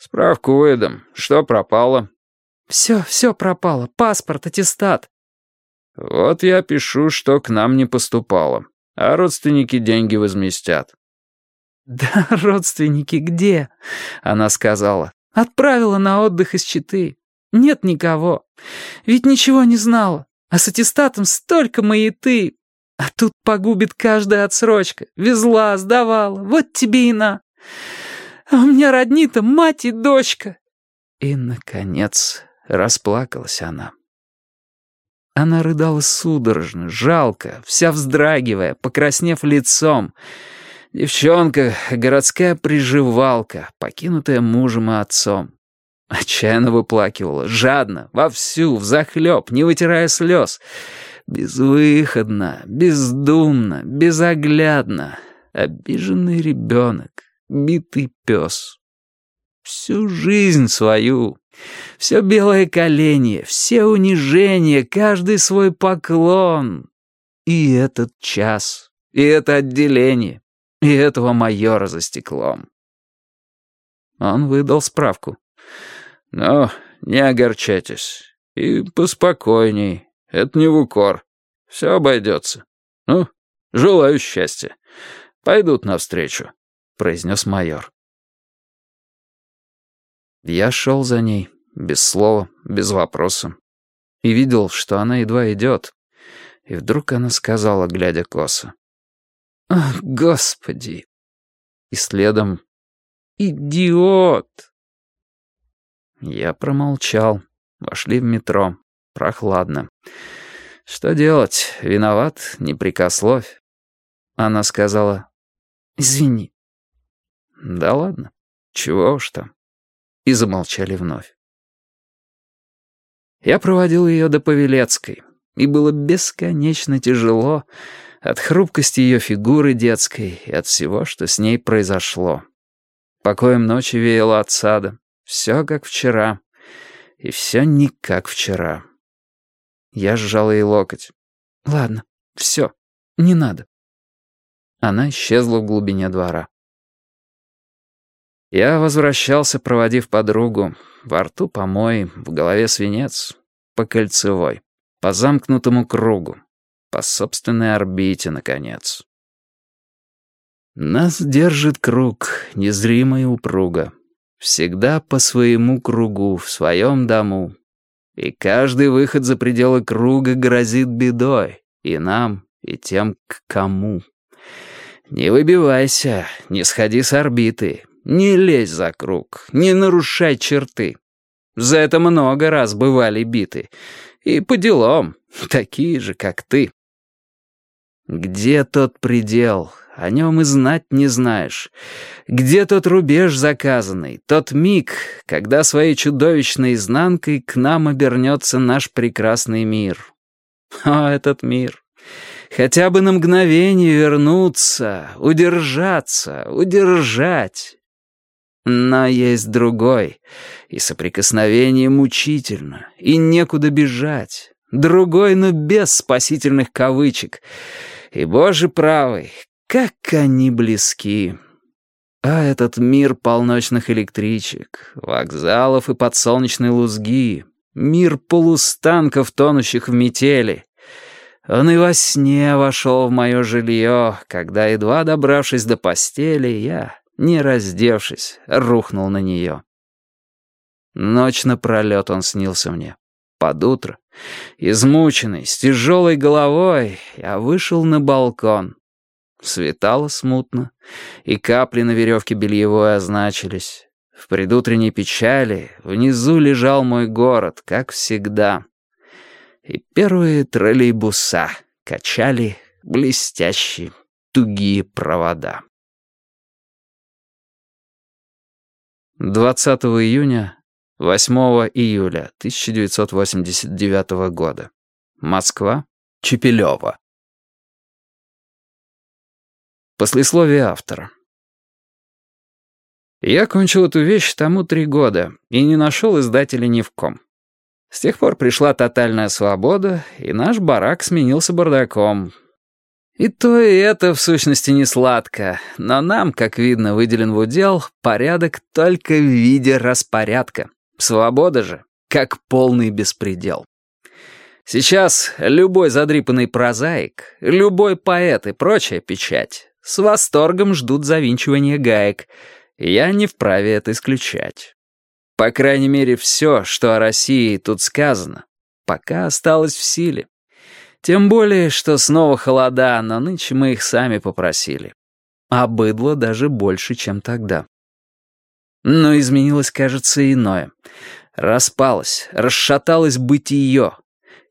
«Справку выдам. Что пропало?» «Все, все пропало. Паспорт, аттестат». «Вот я пишу, что к нам не поступало, а родственники деньги возместят». «Да, родственники где?» — она сказала. «Отправила на отдых из Читы. Нет никого. Ведь ничего не знала. А с аттестатом столько маяты. А тут погубит каждая отсрочка. Везла, сдавала. Вот тебе и на. А у меня родни-то мать и дочка». И, наконец, расплакалась она. Она рыдала судорожно, жалко, вся вздрагивая, покраснев лицом. Девчонка, городская приживалка, покинутая мужем и отцом. Отчаянно выплакивала, жадно, вовсю, взахлеб, не вытирая слез. Безвыходно, бездумно, безоглядно. Обиженный ребенок, битый пес. Всю жизнь свою, все белое коленье, все унижения, каждый свой поклон. И этот час, и это отделение, и этого майора за стеклом. Он выдал справку. «Ну, не огорчайтесь. И поспокойней. Это не в укор. Все обойдется. Ну, желаю счастья. Пойдут навстречу» произнес майор. Я шел за ней, без слова, без вопроса, и видел, что она едва идет. И вдруг она сказала, глядя косо. «Ах, господи!» И следом «Идиот!» Я промолчал. Вошли в метро. Прохладно. Что делать? Виноват, не прикословь. Она сказала «Извини». «Да ладно, чего уж там». И замолчали вновь. Я проводил ее до Павелецкой, и было бесконечно тяжело от хрупкости ее фигуры детской и от всего, что с ней произошло. Покоем ночи веяло от сада, все как вчера, и все не как вчера. Я сжал ей локоть. «Ладно, все, не надо». Она исчезла в глубине двора. Я возвращался, проводив подругу. Во рту помой, в голове свинец. По кольцевой, по замкнутому кругу, по собственной орбите, наконец. Нас держит круг, незримый упруга. Всегда по своему кругу, в своем дому. И каждый выход за пределы круга грозит бедой. И нам, и тем, к кому. Не выбивайся, не сходи с орбиты, не лезь за круг, не нарушай черты. За это много раз бывали биты. И по делам, такие же, как ты. Где тот предел? О нем и знать не знаешь. Где тот рубеж заказанный, тот миг, когда своей чудовищной изнанкой к нам обернется наш прекрасный мир? О, этот мир! Хотя бы на мгновение вернуться, удержаться, удержать. Но есть другой, и соприкосновение мучительно, и некуда бежать. Другой, но без спасительных кавычек. И, боже правый, как они близки. А этот мир полночных электричек, вокзалов и подсолнечной лузги, мир полустанков, тонущих в метели. Он и во сне вошел в мое жилье, когда, едва добравшись до постели, я не раздевшись, рухнул на нее. Ночь напролет он снился мне. Под утро, измученный, с тяжелой головой, я вышел на балкон. Светало смутно, и капли на веревке бельевой означились. В предутренней печали внизу лежал мой город, как всегда. И первые троллейбуса качали блестящие, тугие провода. 20 июня, 8 июля 1989 года. Москва, Чепелева. Послесловие автора. Я кончил эту вещь тому три года и не нашел издателя ни в ком. С тех пор пришла тотальная свобода, и наш барак сменился бардаком, и то, и это, в сущности, не сладко, но нам, как видно, выделен в удел порядок только в виде распорядка. Свобода же, как полный беспредел. Сейчас любой задрипанный прозаик, любой поэт и прочая печать с восторгом ждут завинчивания гаек, я не вправе это исключать. По крайней мере, все, что о России тут сказано, пока осталось в силе. Тем более, что снова холода, но нынче мы их сами попросили. А быдло даже больше, чем тогда. Но изменилось, кажется, иное. Распалось, расшаталось бытие.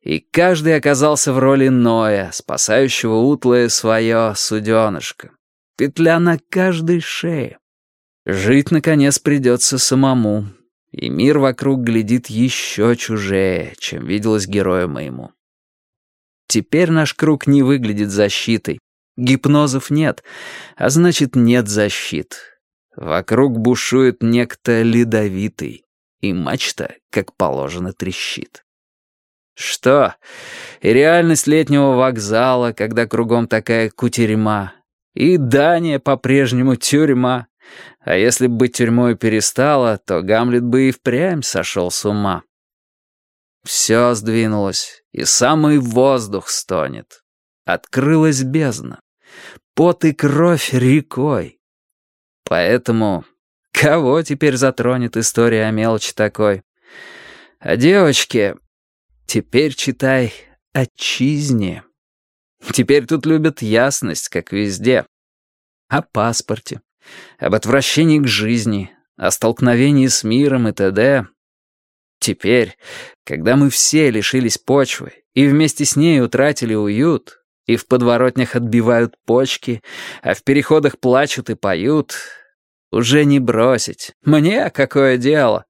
И каждый оказался в роли Ноя, спасающего утлое свое суденышко. Петля на каждой шее. Жить, наконец, придется самому. И мир вокруг глядит еще чужее, чем виделось герою моему. Теперь наш круг не выглядит защитой. Гипнозов нет, а значит, нет защит. Вокруг бушует некто ледовитый, и мачта, как положено, трещит. Что? И реальность летнего вокзала, когда кругом такая кутерьма. И Дания по-прежнему тюрьма. А если бы тюрьмой перестала, то Гамлет бы и впрямь сошел с ума. Все сдвинулось, и самый воздух стонет. Открылась бездна. Пот и кровь рекой. Поэтому кого теперь затронет история о мелочи такой? А девочке теперь читай «Отчизне». Теперь тут любят ясность, как везде. О паспорте, об отвращении к жизни, о столкновении с миром и т.д. Теперь, когда мы все лишились почвы и вместе с ней утратили уют, и в подворотнях отбивают почки, а в переходах плачут и поют, уже не бросить. Мне какое дело?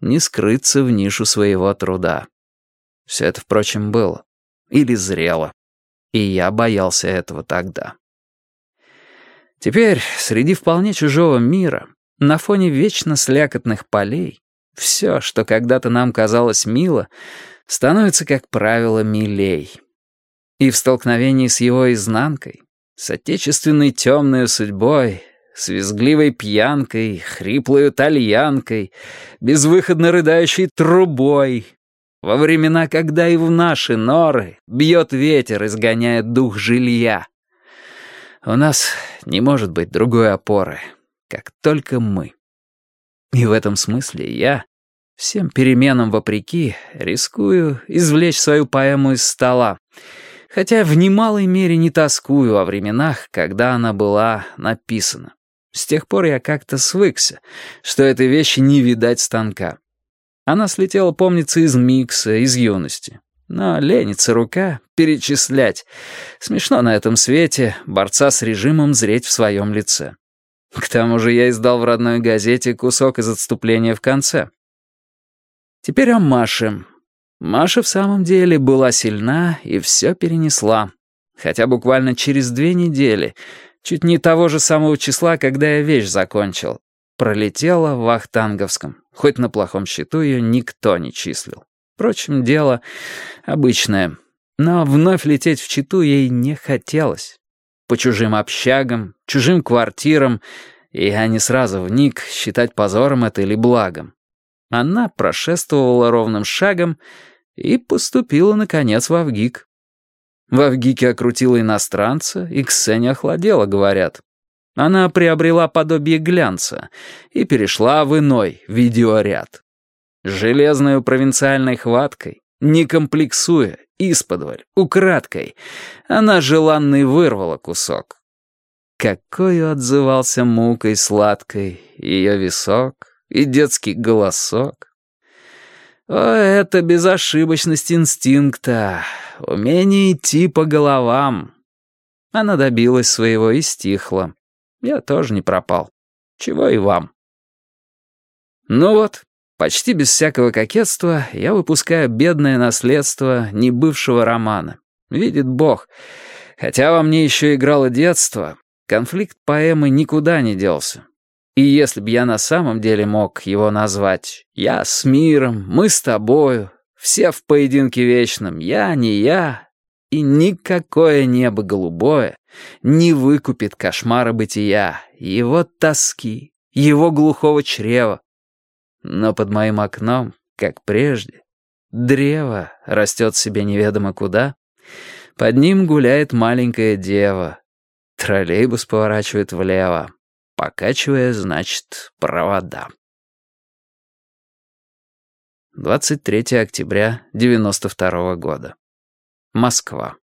Не скрыться в нишу своего труда. Все это, впрочем, было. Или зрело. И я боялся этого тогда. Теперь, среди вполне чужого мира, на фоне вечно слякотных полей, все, что когда-то нам казалось мило, становится, как правило, милей. И в столкновении с его изнанкой, с отечественной темной судьбой, с визгливой пьянкой, хриплой тальянкой, безвыходно рыдающей трубой, во времена, когда и в наши норы бьет ветер, изгоняет дух жилья. У нас не может быть другой опоры, как только мы. И в этом смысле я, всем переменам вопреки, рискую извлечь свою поэму из стола, хотя в немалой мере не тоскую о временах, когда она была написана. С тех пор я как-то свыкся, что этой вещи не видать станка. Она слетела, помнится, из микса, из юности. Но ленится рука перечислять. Смешно на этом свете борца с режимом зреть в своем лице. К тому же я издал в родной газете кусок из отступления в конце. Теперь о Маше. Маша в самом деле была сильна и все перенесла. Хотя буквально через две недели Чуть не того же самого числа, когда я вещь закончил. Пролетела в Вахтанговском. Хоть на плохом счету ее никто не числил. Впрочем, дело обычное. Но вновь лететь в Читу ей не хотелось. По чужим общагам, чужим квартирам, и я не сразу вник, считать позором это или благом. Она прошествовала ровным шагом и поступила, наконец, в Авгик. В Авгике окрутила иностранца, и Ксения охладела, говорят. Она приобрела подобие глянца и перешла в иной видеоряд. Железной провинциальной хваткой, не комплексуя, исподволь, украдкой, она желанный вырвала кусок. Какой отзывался мукой сладкой ее висок и детский голосок. О, это безошибочность инстинкта, умение идти по головам. Она добилась своего и стихла. Я тоже не пропал. Чего и вам. Ну вот, почти без всякого кокетства я выпускаю бедное наследство небывшего романа. Видит Бог. Хотя во мне еще играло детство, конфликт поэмы никуда не делся. И если б я на самом деле мог его назвать «Я с миром, мы с тобою, все в поединке вечном, я, не я», и никакое небо голубое не выкупит кошмара бытия, его тоски, его глухого чрева. Но под моим окном, как прежде, древо растет себе неведомо куда, под ним гуляет маленькая дева, троллейбус поворачивает влево, покачивая, значит, провода. 23 октября 92 года. Москва.